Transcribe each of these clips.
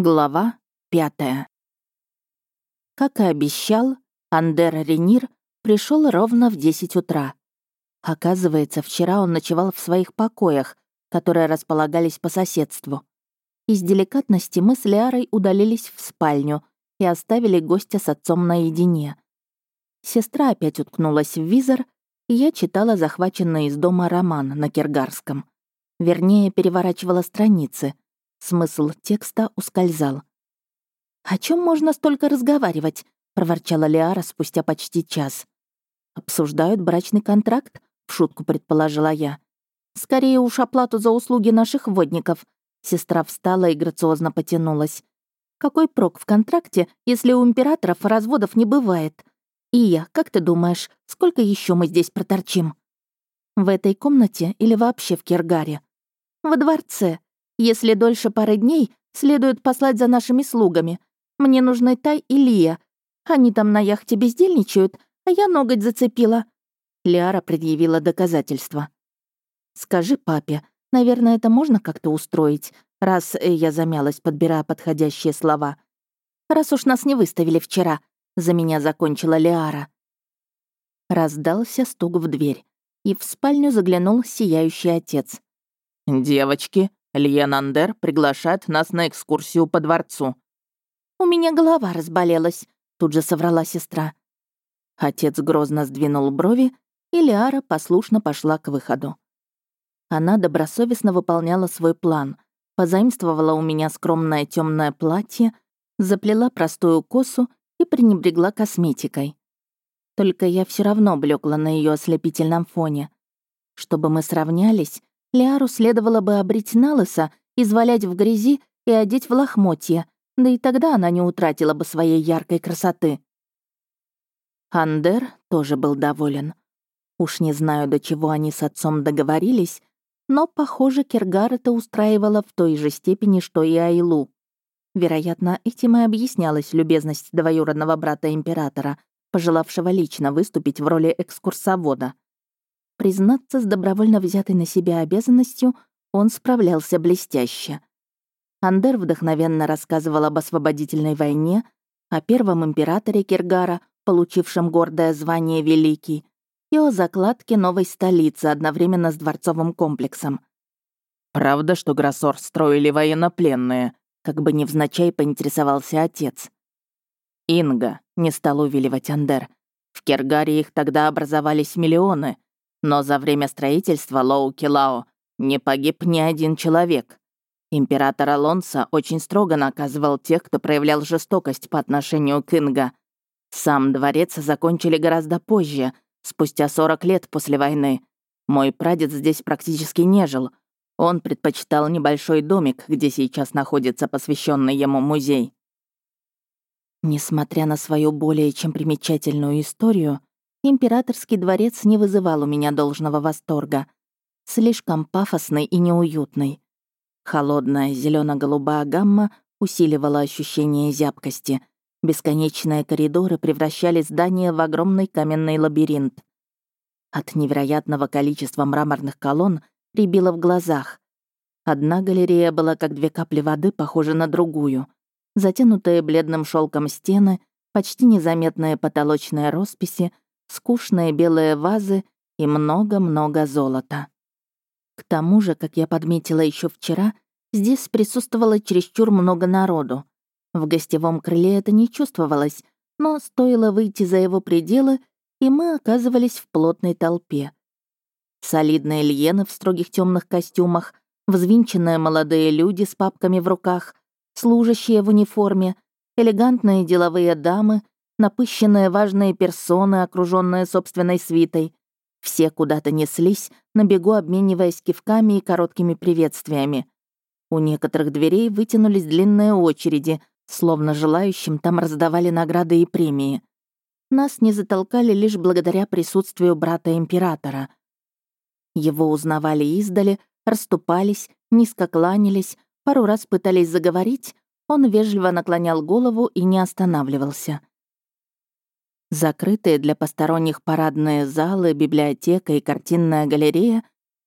Глава пятая. Как и обещал, Андер Ренир пришел ровно в 10 утра. Оказывается, вчера он ночевал в своих покоях, которые располагались по соседству. Из деликатности мы с Лиарой удалились в спальню и оставили гостя с отцом наедине. Сестра опять уткнулась в визор, и я читала захваченный из дома роман на киргарском. Вернее, переворачивала страницы — Смысл текста ускользал. «О чем можно столько разговаривать?» — проворчала Лиара спустя почти час. «Обсуждают брачный контракт?» — в шутку предположила я. «Скорее уж оплату за услуги наших водников». Сестра встала и грациозно потянулась. «Какой прок в контракте, если у императоров разводов не бывает? И я, как ты думаешь, сколько еще мы здесь проторчим?» «В этой комнате или вообще в Киргаре?» «Во дворце. Если дольше пары дней, следует послать за нашими слугами. Мне нужны Тай и Лия. Они там на яхте бездельничают, а я ноготь зацепила». Лиара предъявила доказательства. «Скажи папе, наверное, это можно как-то устроить, раз э, я замялась, подбирая подходящие слова. Раз уж нас не выставили вчера», — за меня закончила Лиара. Раздался стук в дверь, и в спальню заглянул сияющий отец. «Девочки», Льенандер приглашает нас на экскурсию по дворцу». «У меня голова разболелась», — тут же соврала сестра. Отец грозно сдвинул брови, и Лиара послушно пошла к выходу. Она добросовестно выполняла свой план, позаимствовала у меня скромное темное платье, заплела простую косу и пренебрегла косметикой. Только я все равно блекла на ее ослепительном фоне. Чтобы мы сравнялись, Лиару следовало бы обрить на лысо, извалять в грязи и одеть в лохмотья, да и тогда она не утратила бы своей яркой красоты. Андер тоже был доволен. Уж не знаю, до чего они с отцом договорились, но, похоже, Киргар это устраивало в той же степени, что и Айлу. Вероятно, этим и объяснялась любезность двоюродного брата императора, пожелавшего лично выступить в роли экскурсовода. Признаться, с добровольно взятой на себя обязанностью он справлялся блестяще. Андер вдохновенно рассказывал об освободительной войне, о первом императоре Киргара, получившем гордое звание Великий, и о закладке новой столицы одновременно с дворцовым комплексом. «Правда, что Гроссор строили военнопленные?» как бы невзначай поинтересовался отец. «Инга», — не стал увиливать Андер, — «в Киргаре их тогда образовались миллионы, но за время строительства Лоу-Килао не погиб ни один человек. Император Алонсо очень строго наказывал тех, кто проявлял жестокость по отношению к Инга. Сам дворец закончили гораздо позже, спустя 40 лет после войны. Мой прадед здесь практически не жил. Он предпочитал небольшой домик, где сейчас находится посвященный ему музей. Несмотря на свою более чем примечательную историю, императорский дворец не вызывал у меня должного восторга. Слишком пафосный и неуютный. Холодная зелено голубая гамма усиливала ощущение зябкости. Бесконечные коридоры превращали здание в огромный каменный лабиринт. От невероятного количества мраморных колонн рябило в глазах. Одна галерея была как две капли воды, похожа на другую. Затянутые бледным шелком стены, почти незаметные потолочные росписи — скучные белые вазы и много-много золота. К тому же, как я подметила еще вчера, здесь присутствовало чересчур много народу. В гостевом крыле это не чувствовалось, но стоило выйти за его пределы, и мы оказывались в плотной толпе. Солидные льены в строгих темных костюмах, взвинченные молодые люди с папками в руках, служащие в униформе, элегантные деловые дамы напыщенные важные персоны, окруженные собственной свитой. Все куда-то неслись, на бегу обмениваясь кивками и короткими приветствиями. У некоторых дверей вытянулись длинные очереди, словно желающим там раздавали награды и премии. Нас не затолкали лишь благодаря присутствию брата императора. Его узнавали издали, расступались, низко кланялись, пару раз пытались заговорить, он вежливо наклонял голову и не останавливался. Закрытые для посторонних парадные залы, библиотека и картинная галерея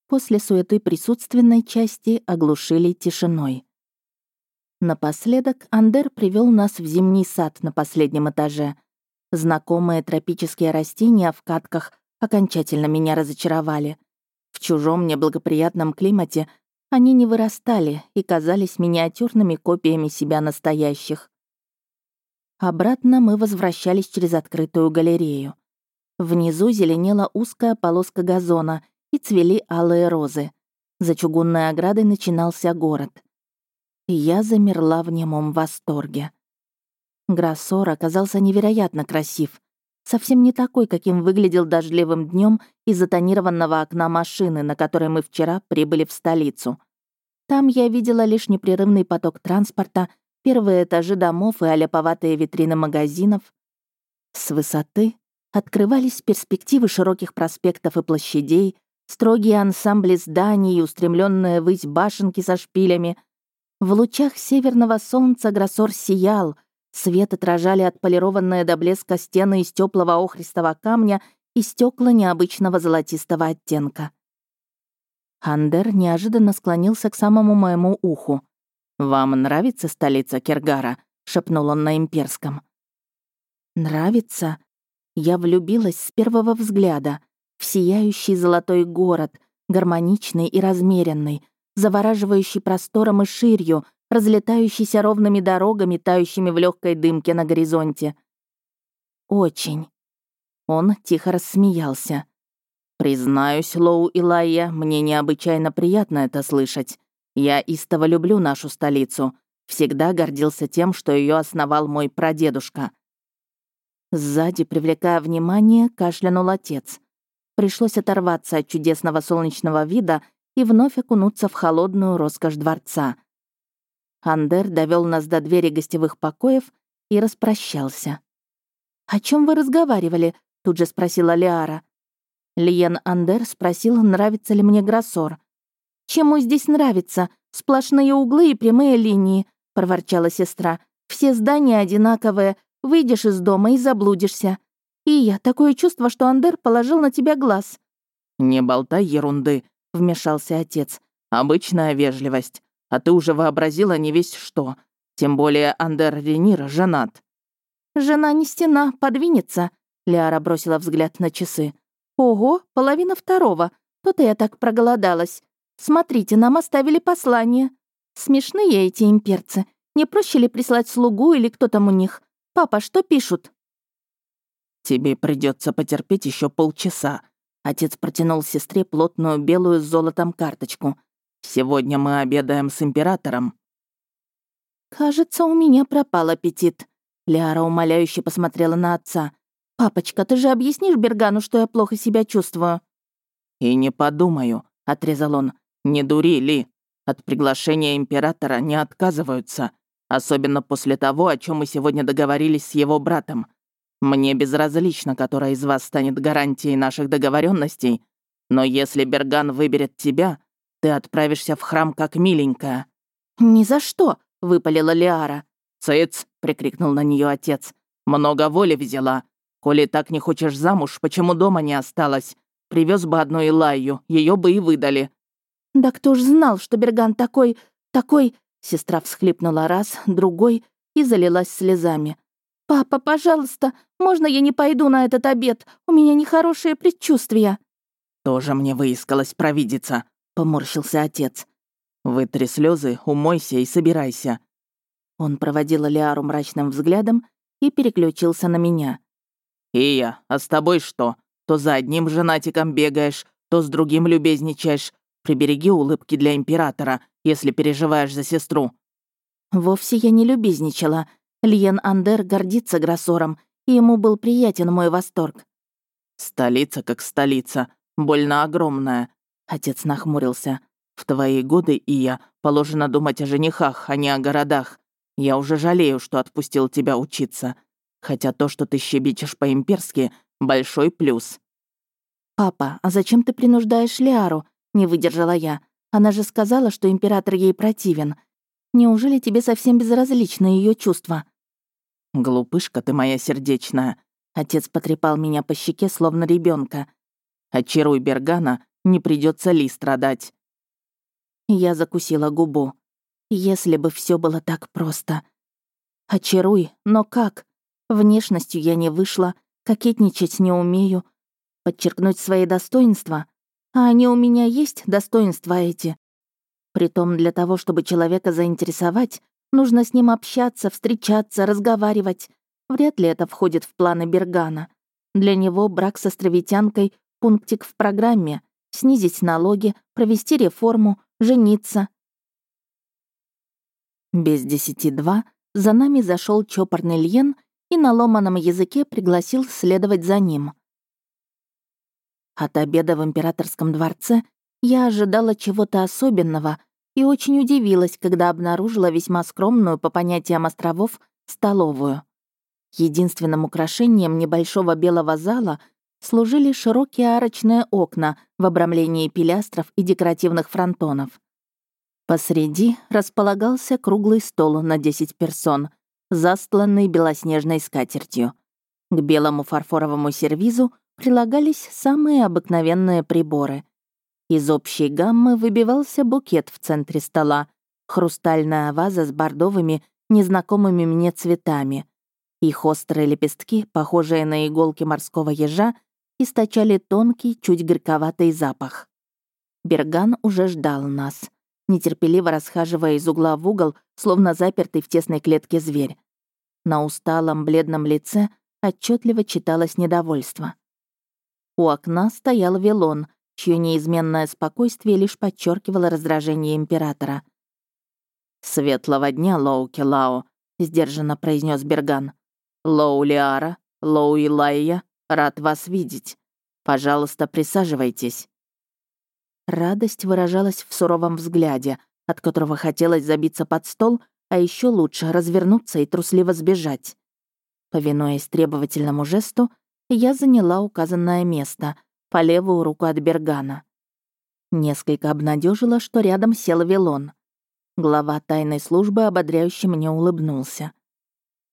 после суеты присутственной части оглушили тишиной. Напоследок Андер привел нас в зимний сад на последнем этаже. Знакомые тропические растения в катках окончательно меня разочаровали. В чужом неблагоприятном климате они не вырастали и казались миниатюрными копиями себя настоящих. Обратно мы возвращались через открытую галерею. Внизу зеленела узкая полоска газона и цвели алые розы. За чугунной оградой начинался город я замерла в немом восторге. Гроссор оказался невероятно красив. Совсем не такой, каким выглядел дождливым днем из-за тонированного окна машины, на которой мы вчера прибыли в столицу. Там я видела лишь непрерывный поток транспорта, первые этажи домов и аляповатые витрины магазинов. С высоты открывались перспективы широких проспектов и площадей, строгие ансамбли зданий и устремленные ввысь башенки со шпилями — в лучах северного солнца Гроссор сиял, свет отражали отполированные до блеска стены из теплого охристого камня и стекла необычного золотистого оттенка. Андер неожиданно склонился к самому моему уху. «Вам нравится столица Кергара?» — шепнул он на имперском. «Нравится?» Я влюбилась с первого взгляда в сияющий золотой город, гармоничный и размеренный, завораживающий простором и ширью, разлетающийся ровными дорогами, тающими в легкой дымке на горизонте. Очень. Он тихо рассмеялся. «Признаюсь, Лоу и Лайя, мне необычайно приятно это слышать. Я истово люблю нашу столицу. Всегда гордился тем, что ее основал мой прадедушка». Сзади, привлекая внимание, кашлянул отец. Пришлось оторваться от чудесного солнечного вида и вновь окунуться в холодную роскошь дворца. Андер довел нас до двери гостевых покоев и распрощался. «О чем вы разговаривали?» — тут же спросила Лиара. Лиен Андер спросил, нравится ли мне Гроссор. «Чему здесь нравится? Сплошные углы и прямые линии», — проворчала сестра. «Все здания одинаковые. Выйдешь из дома и заблудишься. И я такое чувство, что Андер положил на тебя глаз». «Не болтай ерунды», — вмешался отец. «Обычная вежливость. А ты уже вообразила не весь что. Тем более Андер Ренир женат». «Жена не стена, подвинется», — Лиара бросила взгляд на часы. «Ого, половина второго. То-то я так проголодалась. Смотрите, нам оставили послание. Смешные эти имперцы. Не проще ли прислать слугу или кто там у них? Папа, что пишут?» «Тебе придется потерпеть еще полчаса», Отец протянул сестре плотную белую с золотом карточку. «Сегодня мы обедаем с императором». «Кажется, у меня пропал аппетит». Ляра умоляюще посмотрела на отца. «Папочка, ты же объяснишь Бергану, что я плохо себя чувствую?» «И не подумаю», — отрезал он. «Не дури, Ли. От приглашения императора не отказываются, особенно после того, о чем мы сегодня договорились с его братом. Мне безразлично, которая из вас станет гарантией наших договоренностей, но если Берган выберет тебя, ты отправишься в храм как миленькая». «Ни за что!» — выпалила Лиара. «Цыц!» — прикрикнул на нее отец. «Много воли взяла. Коли так не хочешь замуж, почему дома не осталась? Привез бы одну Илаю, ее бы и выдали». «Да кто ж знал, что Берган такой... такой...» Сестра всхлипнула раз, другой и залилась слезами. «Папа, пожалуйста, можно я не пойду на этот обед? У меня нехорошее предчувствие». «Тоже мне выискалась провидица», — поморщился отец. «Вытри слезы, умойся и собирайся». Он проводил Лиару мрачным взглядом и переключился на меня. «Ия, а с тобой что? То за одним женатиком бегаешь, то с другим любезничаешь. Прибереги улыбки для императора, если переживаешь за сестру». «Вовсе я не любезничала», Льен Андер гордится Гроссором, и ему был приятен мой восторг. «Столица как столица, больно огромная», — отец нахмурился. «В твои годы, и я, положено думать о женихах, а не о городах. Я уже жалею, что отпустил тебя учиться. Хотя то, что ты щебечешь по-имперски, большой плюс». «Папа, а зачем ты принуждаешь Лиару?» — не выдержала я. Она же сказала, что император ей противен. Неужели тебе совсем безразличны ее чувства?» «Глупышка ты моя сердечная!» Отец потрепал меня по щеке, словно ребенка. «Очаруй Бергана, не придется Ли страдать». Я закусила губу. Если бы все было так просто. Очаруй, но как? Внешностью я не вышла, кокетничать не умею, подчеркнуть свои достоинства. А они у меня есть, достоинства эти. Притом для того, чтобы человека заинтересовать, нужно с ним общаться, встречаться, разговаривать. Вряд ли это входит в планы Бергана. Для него брак с островитянкой — пунктик в программе. Снизить налоги, провести реформу, жениться. Без десяти два за нами зашел чопорный Льен и на ломаном языке пригласил следовать за ним. От обеда в императорском дворце я ожидала чего-то особенного и очень удивилась, когда обнаружила весьма скромную по понятиям островов столовую. Единственным украшением небольшого белого зала служили широкие арочные окна в обрамлении пилястров и декоративных фронтонов. Посреди располагался круглый стол на 10 персон, застланный белоснежной скатертью. К белому фарфоровому сервизу прилагались самые обыкновенные приборы. Из общей гаммы выбивался букет в центре стола, хрустальная ваза с бордовыми, незнакомыми мне цветами. Их острые лепестки, похожие на иголки морского ежа, источали тонкий, чуть горьковатый запах. Берган уже ждал нас, нетерпеливо расхаживая из угла в угол, словно запертый в тесной клетке зверь. На усталом бледном лице отчетливо читалось недовольство. У окна стоял Велон, чье неизменное спокойствие лишь подчеркивало раздражение императора. «Светлого дня, Лоу Келао», — сдержанно произнес Берган. «Лоу Лиара, Лоу Илайя, рад вас видеть. Пожалуйста, присаживайтесь». Радость выражалась в суровом взгляде, от которого хотелось забиться под стол, а еще лучше развернуться и трусливо сбежать. Повинуясь требовательному жесту, я заняла указанное место, по левую руку от Бергана. Несколько обнадежила, что рядом сел Вилон. Глава тайной службы ободряюще мне улыбнулся.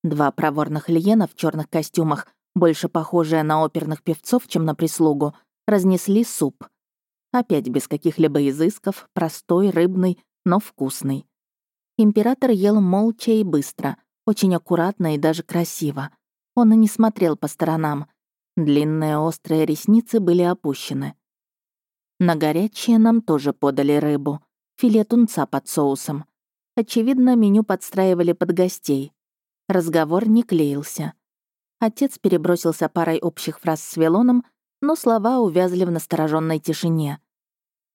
Два проворных льена в черных костюмах, больше похожие на оперных певцов, чем на прислугу, разнесли суп. Опять без каких-либо изысков, простой, рыбный, но вкусный. Император ел молча и быстро, очень аккуратно и даже красиво. Он и не смотрел по сторонам, Длинные острые ресницы были опущены. На горячее нам тоже подали рыбу. Филе тунца под соусом. Очевидно, меню подстраивали под гостей. Разговор не клеился. Отец перебросился парой общих фраз с Велоном, но слова увязли в настороженной тишине.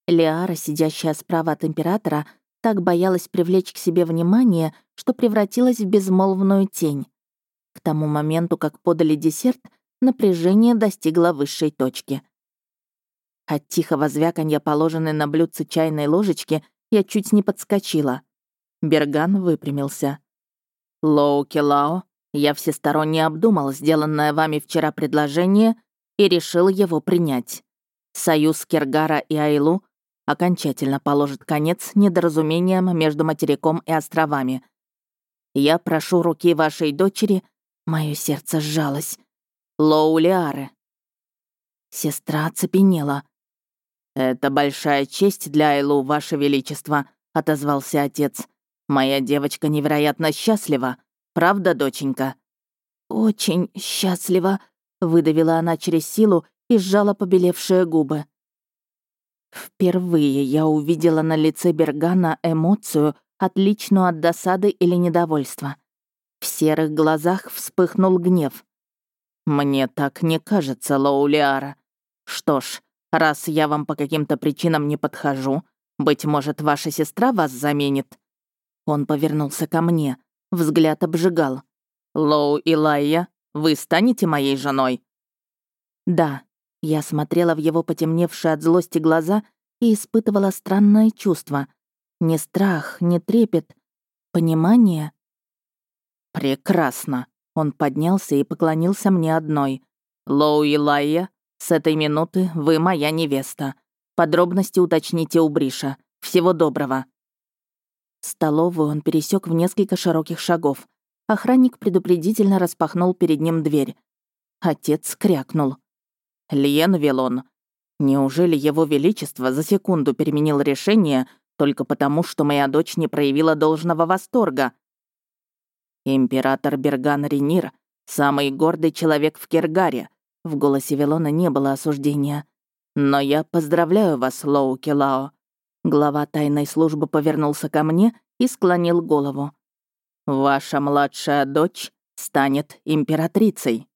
Лиара, сидящая справа от императора, так боялась привлечь к себе внимание, что превратилась в безмолвную тень. К тому моменту, как подали десерт, напряжение достигло высшей точки. От тихого звяканья, положенной на блюдце чайной ложечки, я чуть не подскочила. Берган выпрямился. «Лоу Келао, я всесторонне обдумал сделанное вами вчера предложение и решил его принять. Союз Кергара и Айлу окончательно положит конец недоразумениям между материком и островами. Я прошу руки вашей дочери, мое сердце сжалось, Лоулиары. Сестра оцепенела. «Это большая честь для Айлу, Ваше Величество», — отозвался отец. «Моя девочка невероятно счастлива. Правда, доченька?» «Очень счастлива», — выдавила она через силу и сжала побелевшие губы. Впервые я увидела на лице Бергана эмоцию, отличную от досады или недовольства. В серых глазах вспыхнул гнев. «Мне так не кажется, Лоулиара. Что ж, раз я вам по каким-то причинам не подхожу, быть может, ваша сестра вас заменит?» Он повернулся ко мне, взгляд обжигал. «Лоу Илайя, вы станете моей женой?» «Да». Я смотрела в его потемневшие от злости глаза и испытывала странное чувство. Не страх, не трепет, понимание. «Прекрасно», он поднялся и поклонился мне одной. «Лоу Илайя, с этой минуты вы моя невеста. Подробности уточните у Бриша. Всего доброго». Столовую он пересек в несколько широких шагов. Охранник предупредительно распахнул перед ним дверь. Отец крякнул. «Лиен Велон, неужели его величество за секунду переменил решение, только потому, что моя дочь не проявила должного восторга. Император Берган Ренир — самый гордый человек в Кергаре. В голосе Вилона не было осуждения. Но я поздравляю вас, Лоу Келао. Глава тайной службы повернулся ко мне и склонил голову. Ваша младшая дочь станет императрицей.